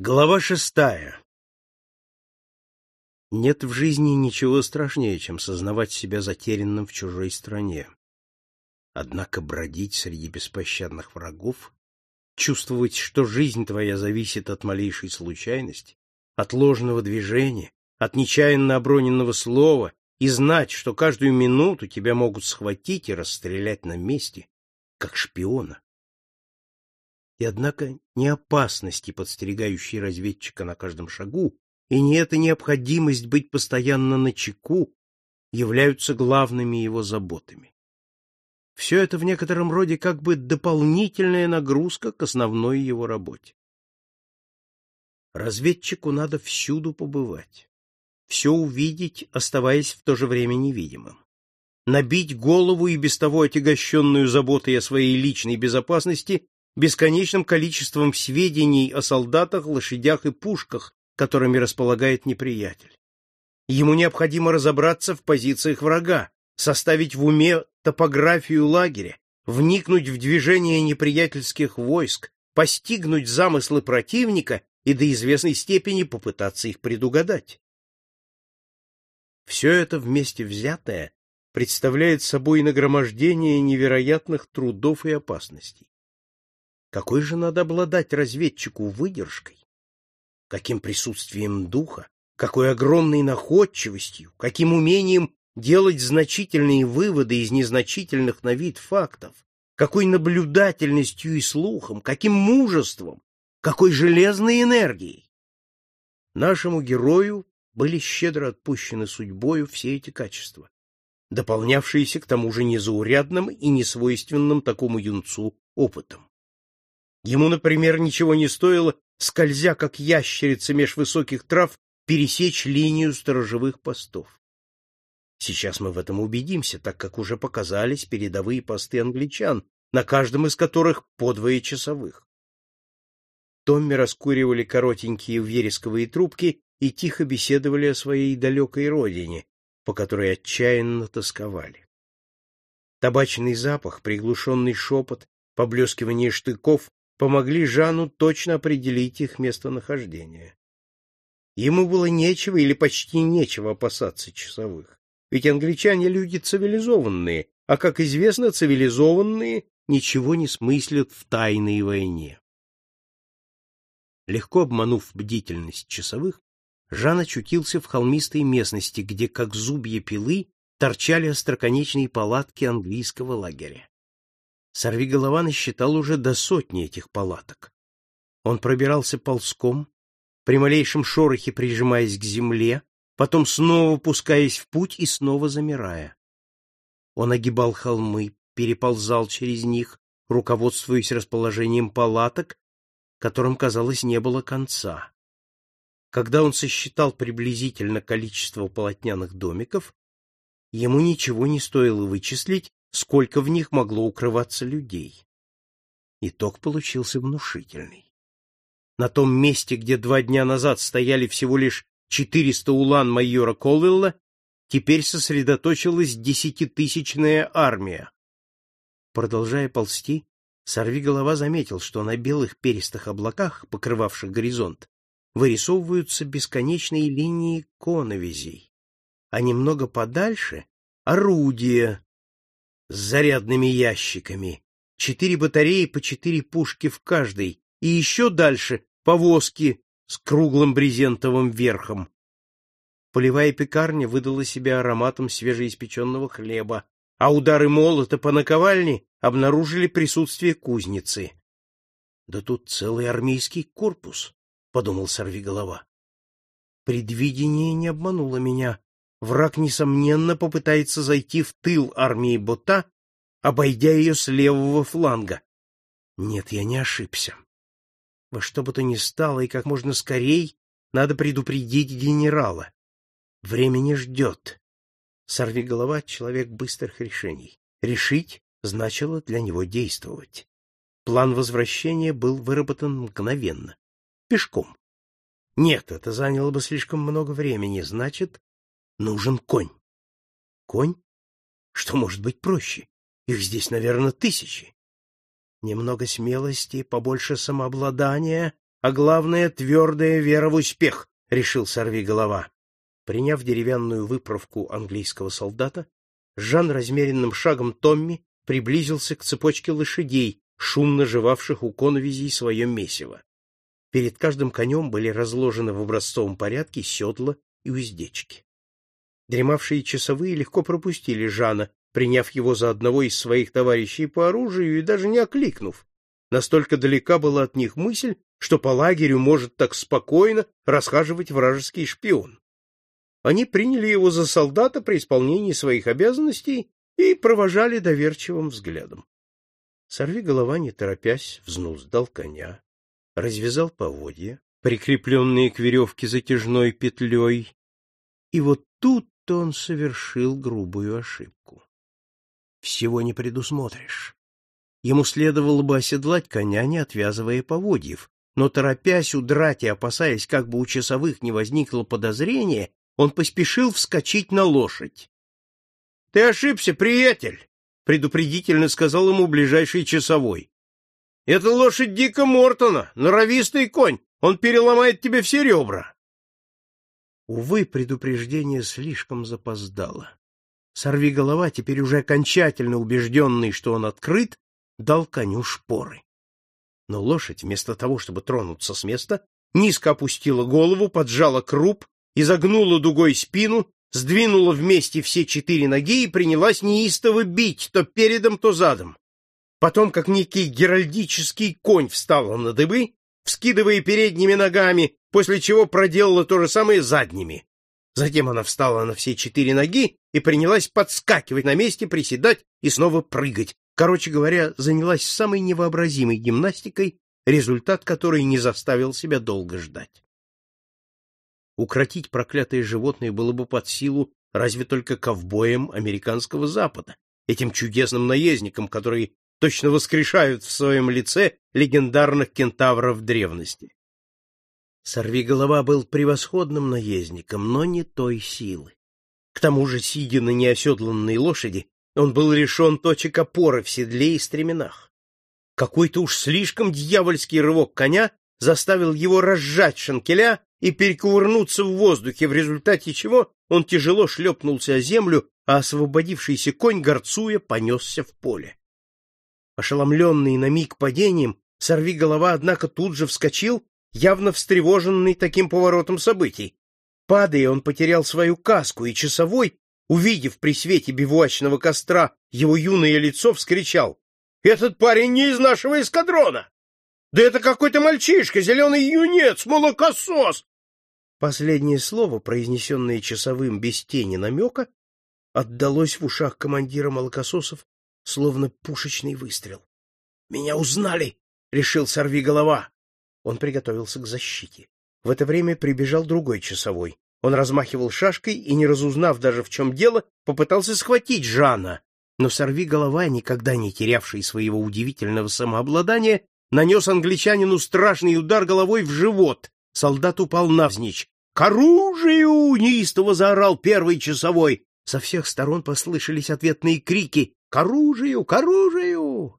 Глава шестая Нет в жизни ничего страшнее, чем сознавать себя затерянным в чужой стране. Однако бродить среди беспощадных врагов, чувствовать, что жизнь твоя зависит от малейшей случайности, от ложного движения, от нечаянно оброненного слова, и знать, что каждую минуту тебя могут схватить и расстрелять на месте, как шпиона. И однако не опасности, подстерегающие разведчика на каждом шагу, и не эта необходимость быть постоянно на чеку являются главными его заботами. Все это в некотором роде как бы дополнительная нагрузка к основной его работе. Разведчику надо всюду побывать, все увидеть, оставаясь в то же время невидимым набить голову и без того отягощенную заботой о своей личной безопасности бесконечным количеством сведений о солдатах, лошадях и пушках, которыми располагает неприятель. Ему необходимо разобраться в позициях врага, составить в уме топографию лагеря, вникнуть в движение неприятельских войск, постигнуть замыслы противника и до известной степени попытаться их предугадать. Все это вместе взятое представляет собой нагромождение невероятных трудов и опасностей. Какой же надо обладать разведчику выдержкой? Каким присутствием духа? Какой огромной находчивостью? Каким умением делать значительные выводы из незначительных на вид фактов? Какой наблюдательностью и слухом? Каким мужеством? Какой железной энергией? Нашему герою были щедро отпущены судьбою все эти качества, дополнявшиеся к тому же незаурядным и несвойственным такому юнцу опытом. Ему, например, ничего не стоило, скользя как ящерица меж высоких трав, пересечь линию сторожевых постов. Сейчас мы в этом убедимся, так как уже показались передовые посты англичан, на каждом из которых по двое часовых. Томми раскуривали коротенькие вересковые трубки и тихо беседовали о своей далекой родине, по которой отчаянно тосковали. Табачный запах, приглушенный шепот, поблескивание штыков помогли Жану точно определить их местонахождение. Ему было нечего или почти нечего опасаться часовых, ведь англичане люди цивилизованные, а, как известно, цивилизованные ничего не смыслят в тайной войне. Легко обманув бдительность часовых, Жан очутился в холмистой местности, где, как зубья пилы, торчали остроконечные палатки английского лагеря. Сорвиголова насчитал уже до сотни этих палаток. Он пробирался ползком, при малейшем шорохе прижимаясь к земле, потом снова пускаясь в путь и снова замирая. Он огибал холмы, переползал через них, руководствуясь расположением палаток, которым, казалось, не было конца. Когда он сосчитал приблизительно количество полотняных домиков, ему ничего не стоило вычислить, сколько в них могло укрываться людей. Итог получился внушительный. На том месте, где два дня назад стояли всего лишь 400 улан майора Колвилла, теперь сосредоточилась десятитысячная армия. Продолжая ползти, сорвиголова заметил, что на белых перистых облаках, покрывавших горизонт, вырисовываются бесконечные линии коновизей, а немного подальше — орудия, с зарядными ящиками, четыре батареи по четыре пушки в каждой, и еще дальше повозки с круглым брезентовым верхом. Полевая пекарня выдала себя ароматом свежеиспеченного хлеба, а удары молота по наковальне обнаружили присутствие кузницы. — Да тут целый армейский корпус, — подумал сорвиголова. Предвидение не обмануло меня враг, несомненно, попытается зайти в тыл армии Бота, обойдя ее с левого фланга. Нет, я не ошибся. Во что бы то ни стало, и как можно скорей надо предупредить генерала. Время не ждет. Сорви голова — человек быстрых решений. Решить значило для него действовать. План возвращения был выработан мгновенно. Пешком. Нет, это заняло бы слишком много времени. Значит, Нужен конь. Конь? Что может быть проще? Их здесь, наверное, тысячи. Немного смелости, побольше самообладания, а главное — твердая вера в успех, — решил сорви голова. Приняв деревянную выправку английского солдата, Жан размеренным шагом Томми приблизился к цепочке лошадей, шумно жевавших у коновизей свое месиво. Перед каждым конем были разложены в образцовом порядке седла и уздечки. Дремавшие часовые легко пропустили Жана, приняв его за одного из своих товарищей по оружию и даже не окликнув. Настолько далека была от них мысль, что по лагерю может так спокойно расхаживать вражеский шпион. Они приняли его за солдата при исполнении своих обязанностей и провожали доверчивым взглядом. Сорви голова, не торопясь, взнуздал коня, развязал поводья, прикрепленные к веревке затяжной петлей, и вот тут-то он совершил грубую ошибку. Всего не предусмотришь. Ему следовало бы оседлать коня, не отвязывая поводьев, но, торопясь удрать и опасаясь, как бы у часовых не возникло подозрения, он поспешил вскочить на лошадь. — Ты ошибся, приятель! — предупредительно сказал ему ближайший часовой. — Это лошадь Дика Мортона, норовистый конь, он переломает тебе все ребра. Увы, предупреждение слишком запоздало. Сорви голова, теперь уже окончательно убежденный, что он открыт, дал коню шпоры. Но лошадь, вместо того, чтобы тронуться с места, низко опустила голову, поджала круп, изогнула дугой спину, сдвинула вместе все четыре ноги и принялась неистово бить то передом, то задом. Потом, как некий геральдический конь, встала на дыбы, вскидывая передними ногами, после чего проделала то же самое задними. Затем она встала на все четыре ноги и принялась подскакивать на месте, приседать и снова прыгать, Короче говоря, занялась самой невообразимой гимнастикой, результат которой не заставил себя долго ждать. Укротить проклятое животное было бы под силу разве только ковбоям американского Запада, этим чудесным наездникам, которые точно воскрешают в своем лице легендарных кентавров древности. Сорвиголова был превосходным наездником, но не той силы. К тому же, сидя на неоседланной лошади, он был лишен точек опоры в седле и стременах. Какой-то уж слишком дьявольский рывок коня заставил его разжать шанкеля и перекувырнуться в воздухе, в результате чего он тяжело шлепнулся о землю, а освободившийся конь, горцуя, понесся в поле. Ошеломленный на миг падением, сорви голова, однако, тут же вскочил, явно встревоженный таким поворотом событий. Падая, он потерял свою каску, и часовой, увидев при свете бивуачного костра его юное лицо, вскричал. — Этот парень не из нашего эскадрона! Да это какой-то мальчишка, зеленый юнец, молокосос! Последнее слово, произнесенное часовым без тени намека, отдалось в ушах командира молокососов, словно пушечный выстрел. — Меня узнали! — решил сорви голова. Он приготовился к защите. В это время прибежал другой часовой. Он размахивал шашкой и, не разузнав даже в чем дело, попытался схватить Жана. Но сорви голова, никогда не терявший своего удивительного самообладания, нанес англичанину страшный удар головой в живот. Солдат упал навзничь. «К оружию!» — неистово заорал первый часовой. Со всех сторон послышались ответные крики «К оружию! К оружию!»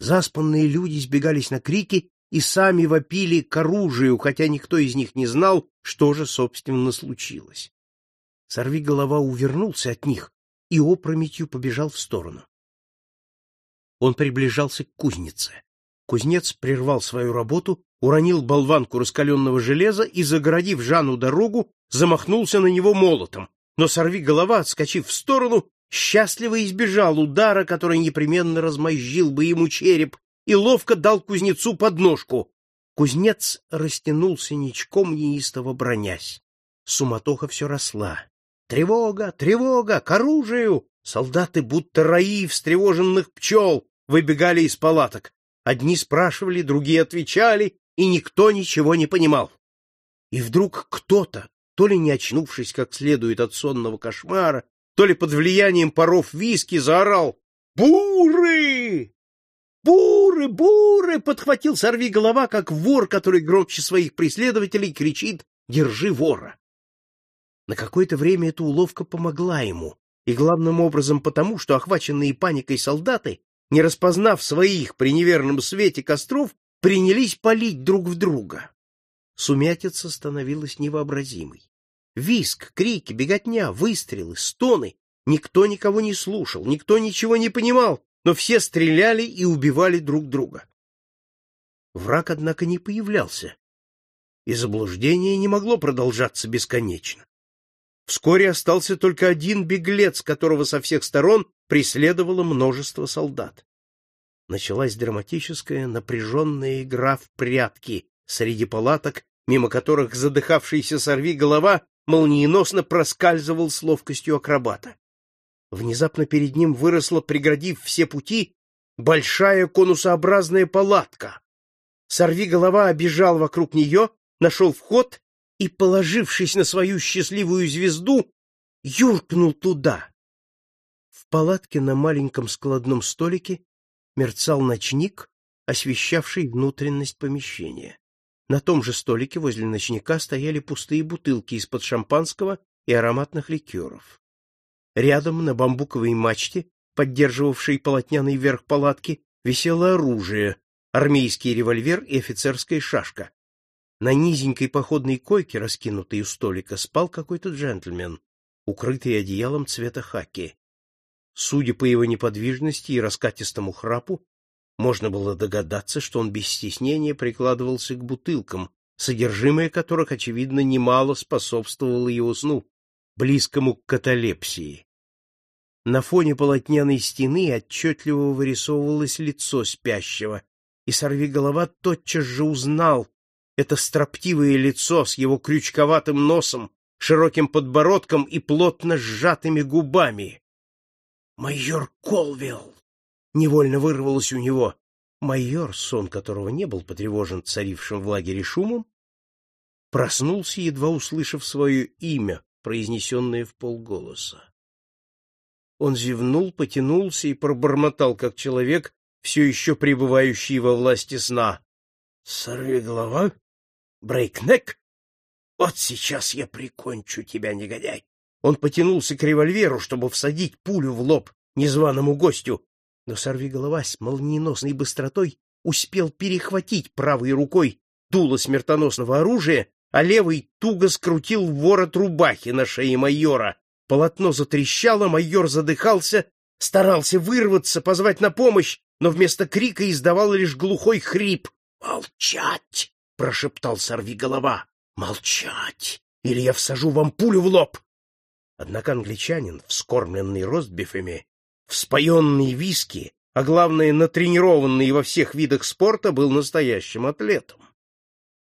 Заспанные люди сбегались на крики и сами вопили к оружию, хотя никто из них не знал, что же, собственно, случилось. Сорви голова увернулся от них и опрометью побежал в сторону. Он приближался к кузнице. Кузнец прервал свою работу, уронил болванку раскаленного железа и, загородив Жану дорогу, замахнулся на него молотом. Но сорви голова, отскочив в сторону, счастливо избежал удара, который непременно размозжил бы ему череп, и ловко дал кузнецу подножку. Кузнец растянулся ничком, неистово бронясь. Суматоха все росла. Тревога, тревога, к оружию! Солдаты, будто раи встревоженных пчел, выбегали из палаток. Одни спрашивали, другие отвечали, и никто ничего не понимал. И вдруг кто-то, то ли не очнувшись как следует от сонного кошмара, то ли под влиянием паров виски, заорал «Буры!» «Буры! Буры!» — подхватил сорви голова, как вор, который громче своих преследователей кричит «Держи вора!». На какое-то время эта уловка помогла ему, и главным образом потому, что охваченные паникой солдаты, не распознав своих при неверном свете костров, принялись палить друг в друга. Сумятица становилась невообразимой. Виск, крики, беготня, выстрелы, стоны. Никто никого не слушал, никто ничего не понимал, но все стреляли и убивали друг друга. Враг, однако, не появлялся, и заблуждение не могло продолжаться бесконечно. Вскоре остался только один беглец, которого со всех сторон преследовало множество солдат. Началась драматическая напряженная игра в прятки среди палаток, мимо которых задыхавшийся сорви голова молниеносно проскальзывал с ловкостью акробата. Внезапно перед ним выросла, преградив все пути, большая конусообразная палатка. Сорви голова обежал вокруг нее, нашел вход и, положившись на свою счастливую звезду, юркнул туда. В палатке на маленьком складном столике мерцал ночник, освещавший внутренность помещения. На том же столике возле ночника стояли пустые бутылки из-под шампанского и ароматных ликеров. Рядом на бамбуковой мачте, поддерживавшей полотняный верх палатки, висело оружие, армейский револьвер и офицерская шашка, на низенькой походной койке, раскинутой у столика, спал какой-то джентльмен, укрытый одеялом цвета хаки. Судя по его неподвижности и раскатистому храпу, можно было догадаться, что он без стеснения прикладывался к бутылкам, содержимое которых, очевидно, немало способствовало его сну, близкому к каталепсии. На фоне полотняной стены отчетливо вырисовывалось лицо спящего, и сорвиголова тотчас же узнал это строптивое лицо с его крючковатым носом, широким подбородком и плотно сжатыми губами. «Майор Колвилл!» — невольно вырвалось у него. Майор, сон которого не был потревожен царившим в лагере шумом, проснулся, едва услышав свое имя, произнесенное в полголоса. Он зевнул, потянулся и пробормотал, как человек, все еще пребывающий во власти сна. — Сорви голова, Брейкнек? Вот сейчас я прикончу тебя, негодяй. Он потянулся к револьверу, чтобы всадить пулю в лоб незваному гостю, но сорвиголова с молниеносной быстротой успел перехватить правой рукой дуло смертоносного оружия, а левый туго скрутил ворот рубахи на шее майора. Полотно затрещало, майор задыхался, старался вырваться, позвать на помощь, но вместо крика издавал лишь глухой хрип. «Молчать!» — прошептал сорвиголова. «Молчать! Или я всажу вам пулю в лоб!» Однако англичанин, вскормленный ростбифами, вспоенный виски, а главное, натренированный во всех видах спорта, был настоящим атлетом.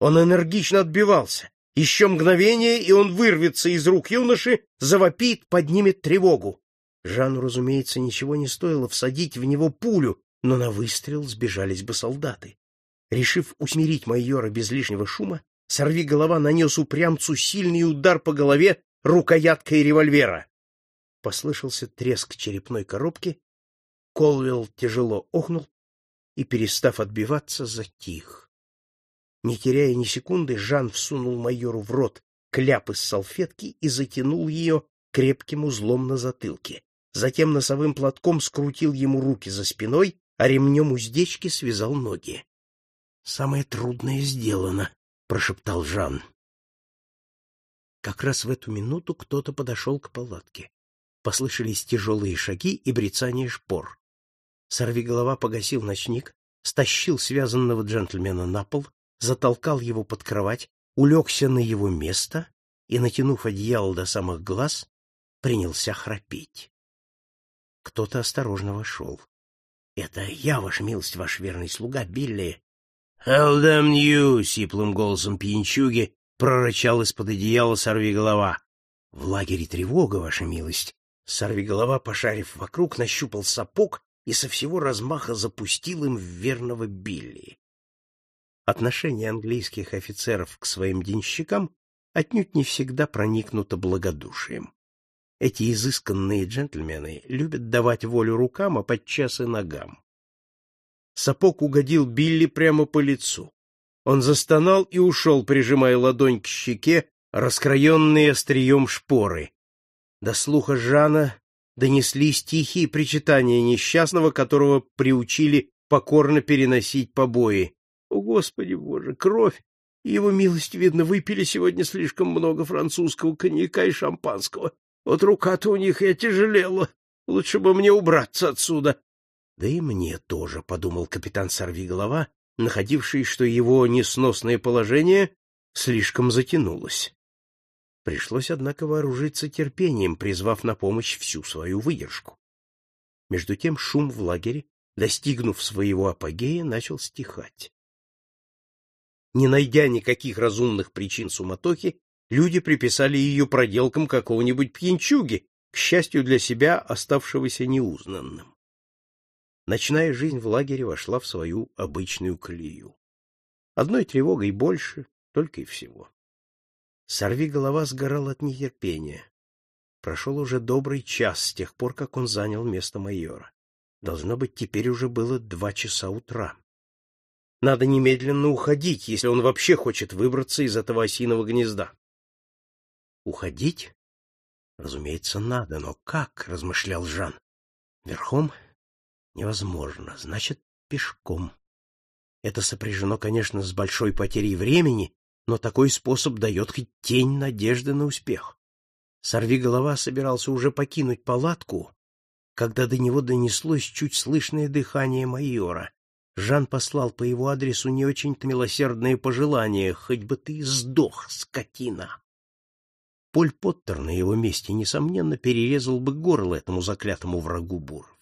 Он энергично отбивался. Еще мгновение, и он вырвется из рук юноши, завопит, поднимет тревогу. Жану, разумеется, ничего не стоило всадить в него пулю, но на выстрел сбежались бы солдаты. Решив усмирить майора без лишнего шума, сорви голова нанес упрямцу сильный удар по голове рукояткой револьвера. Послышался треск черепной коробки, Колвилл тяжело охнул и, перестав отбиваться, затих. Не теряя ни секунды, Жан всунул майору в рот кляп из салфетки и затянул ее крепким узлом на затылке. Затем носовым платком скрутил ему руки за спиной, а ремнем уздечки связал ноги. Самое трудное сделано, прошептал Жан. Как раз в эту минуту кто-то подошел к палатке. Послышались тяжелые шаги и брецание шпор. Сорвиголова погасил ночник, стащил связанного джентльмена на пол, затолкал его под кровать, улегся на его место и, натянув одеяло до самых глаз, принялся храпеть. Кто-то осторожно вошел. — Это я, ваша милость, ваш верный слуга, Билли, «Hell damn you!» — сиплым голосом пьянчуги прорычал из-под одеяла сорвиголова. «В лагере тревога, ваша милость!» Сорвиголова, пошарив вокруг, нащупал сапог и со всего размаха запустил им в верного Билли. Отношение английских офицеров к своим денщикам отнюдь не всегда проникнуто благодушием. Эти изысканные джентльмены любят давать волю рукам, а подчас и ногам. Сапог угодил Билли прямо по лицу. Он застонал и ушел, прижимая ладонь к щеке, раскроенные острием шпоры. До слуха Жана донеслись тихие причитания несчастного, которого приучили покорно переносить побои. О, Господи Боже, кровь! Его милость, видно, выпили сегодня слишком много французского коньяка и шампанского. Вот рука-то у них и тяжелела. Лучше бы мне убраться отсюда. Да и мне тоже, — подумал капитан Сорвиголова, находивший, что его несносное положение слишком затянулось. Пришлось, однако, вооружиться терпением, призвав на помощь всю свою выдержку. Между тем шум в лагере, достигнув своего апогея, начал стихать. Не найдя никаких разумных причин суматохи, люди приписали ее проделкам какого-нибудь пьянчуги, к счастью для себя, оставшегося неузнанным. Ночная жизнь в лагере вошла в свою обычную колею. Одной тревогой больше, только и всего. Сорви голова сгорал от нетерпения. Прошел уже добрый час с тех пор, как он занял место майора. Должно быть, теперь уже было два часа утра. Надо немедленно уходить, если он вообще хочет выбраться из этого осиного гнезда. Уходить? Разумеется, надо, но как, размышлял Жан. Верхом невозможно, значит, пешком. Это сопряжено, конечно, с большой потерей времени, но такой способ дает хоть тень надежды на успех. Сорви голова собирался уже покинуть палатку, когда до него донеслось чуть слышное дыхание майора. Жан послал по его адресу не очень-то милосердные пожелания, хоть бы ты сдох, скотина. Поль Поттер на его месте, несомненно, перерезал бы горло этому заклятому врагу буров.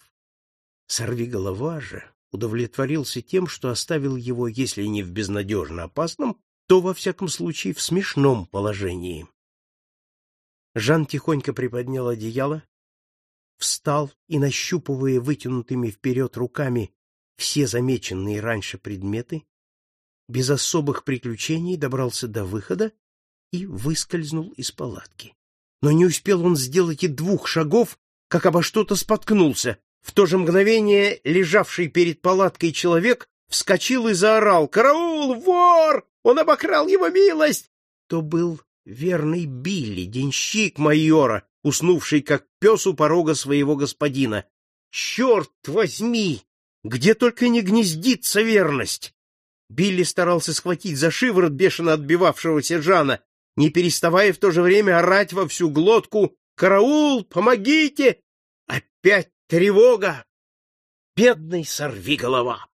Сорви голова же удовлетворился тем, что оставил его, если не в безнадежно опасном, то, во всяком случае, в смешном положении. Жан тихонько приподнял одеяло, встал и, нащупывая вытянутыми вперед руками все замеченные раньше предметы, без особых приключений добрался до выхода и выскользнул из палатки. Но не успел он сделать и двух шагов, как обо что-то споткнулся. В то же мгновение лежавший перед палаткой человек вскочил и заорал «Караул! Вор! Он обокрал его милость!» То был верный Билли, денщик майора, уснувший как пес у порога своего господина. «Черт возьми! Где только не гнездится верность!» Билли старался схватить за шиворот бешено отбивавшегося Жана, не переставая в то же время орать во всю глотку «Караул! Помогите!» Опять тревога! Бедный сорви голова!